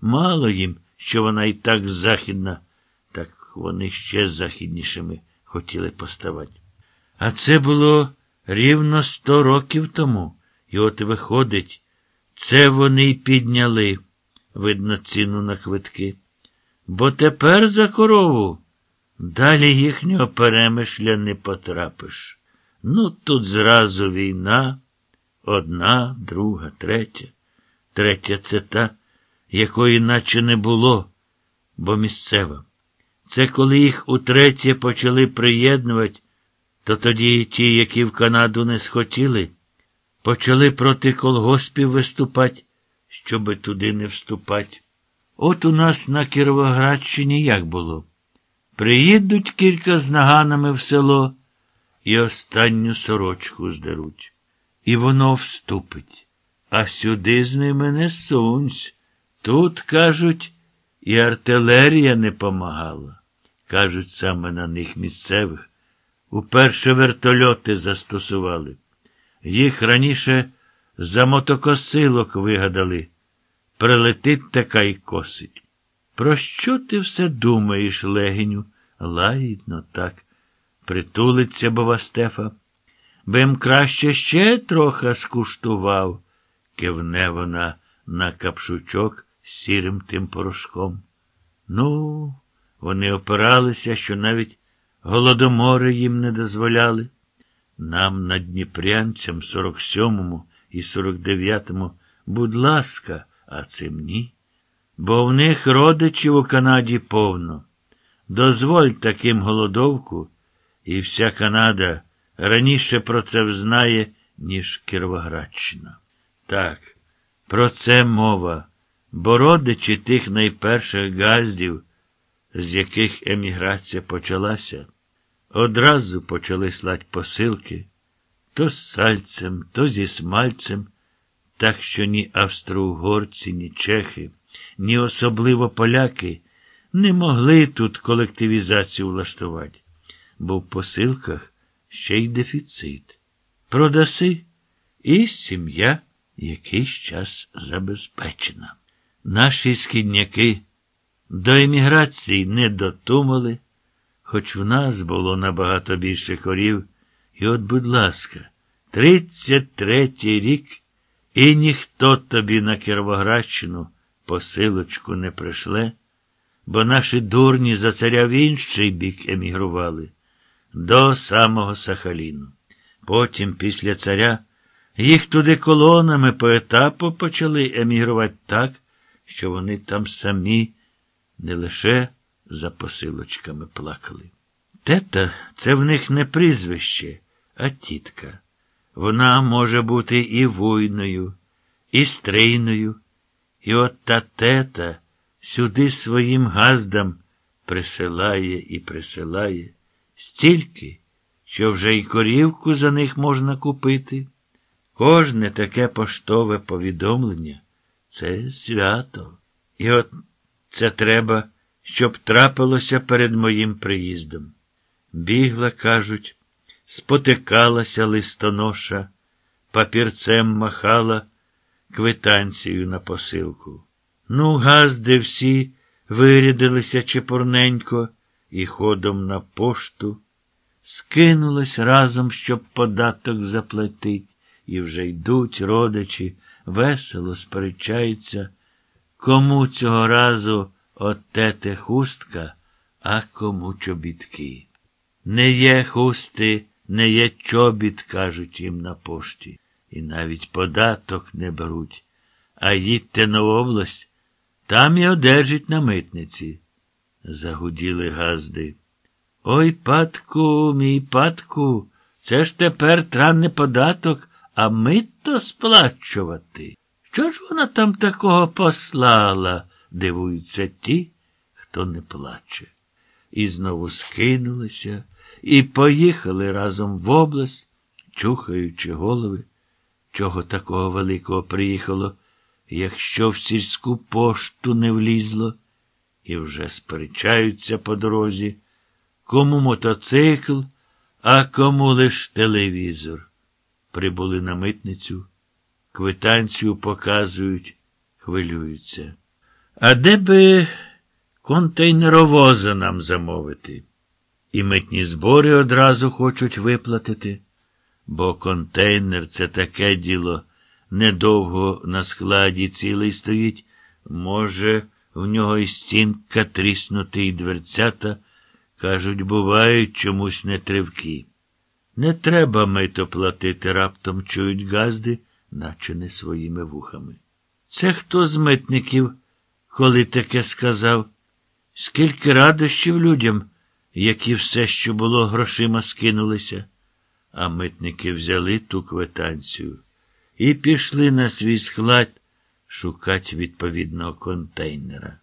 Мало їм, що вона і так західна, так вони ще західнішими хотіли поставати. А це було рівно сто років тому. І от виходить, це вони й підняли, видно, ціну на квитки. Бо тепер за корову далі їхнього перемишля не потрапиш. Ну, тут зразу війна, одна, друга, третя. Третя це та, якої наче не було, бо місцева. Це коли їх утретє почали приєднувати, то тоді ті, які в Канаду не схотіли, почали проти колгоспів виступати, щоби туди не вступати. От у нас на Кіровоградщині як було? Приїдуть кілька з наганами в село і останню сорочку здеруть. І воно вступить. А сюди з ними не сунься. Тут, кажуть, і артилерія не помагала. Кажуть, саме на них місцевих. Уперше вертольоти застосували. Їх раніше за мотокосилок вигадали. Прилетить така й косить. Про що ти все думаєш, легеню? Лагідно так. Притулиться, бова Стефа. Бим краще ще трохи скуштував, кивне вона на капшучок сірим тим порошком. Ну, вони опиралися, що навіть голодомори їм не дозволяли. Нам, на Дніпрянцям, 47-му і 49-му, будь ласка, а цим ні. Бо в них родичів у Канаді повно. Дозволь таким голодовку, і вся Канада раніше про це взнає, ніж Кіровоградщина. Так, про це мова, бо родичі тих найперших газдів, з яких еміграція почалася, одразу почали слать посилки то з сальцем, то зі смальцем, так що ні австро-угорці, ні чехи, ні особливо поляки не могли тут колективізацію влаштувати, бо в посилках ще й дефіцит. Продаси, і сім'я якийсь час забезпечена. Наші східняки до еміграції не дотумали, хоч в нас було набагато більше корів. І от, будь ласка, тридцять третій рік, і ніхто тобі на Кіровоградщину посилочку не пришле, бо наші дурні за царя в інший бік емігрували до самого Сахаліну. Потім, після царя, їх туди колонами по етапу почали емігрувати так, що вони там самі не лише за посилочками плакали. Тета це в них не прізвище, а тітка. Вона може бути і войною, і стрийною, і от та тета сюди своїм газдам присилає і присилає стільки, що вже й корівку за них можна купити. Кожне таке поштове повідомлення це свято. І от це треба, щоб трапилося перед моїм приїздом. Бігла, кажуть, спотикалася листоноша, папірцем махала квитанцію на посилку. Ну, газди всі вирядилися чепурненько і ходом на пошту, скинулись разом, щоб податок заплатить, і вже йдуть родичі, весело сперечаються, кому цього разу отете хустка, а кому чобітки. Не є хусти, не є чобіт, кажуть їм на пошті, і навіть податок не беруть, а їдьте на область, там і одержать на митниці. Загуділи газди. Ой, патку, мій патку, це ж тепер транне податок, а мито сплачувати. Що ж вона там такого послала? дивуються ті, хто не плаче. І знову скинулися і поїхали разом в область, чухаючи голови. Чого такого великого приїхало, якщо в сільську пошту не влізло, і вже сперечаються по дорозі, кому мотоцикл, а кому лиш телевізор. Прибули на митницю, квитанцію показують, хвилюються. А де би контейнеровоза нам замовити? І митні збори одразу хочуть виплатити, бо контейнер це таке діло недовго на складі цілий стоїть, може, в нього і стінка тріснути, і дверцята, кажуть, бувають чомусь нетривкі. Не треба мито платити, раптом чують газди, наче не своїми вухами. Це хто з митників, коли таке сказав? Скільки радощів людям, які все, що було, грошима скинулися, а митники взяли ту квитанцію і пішли на свій склад шукати відповідного контейнера.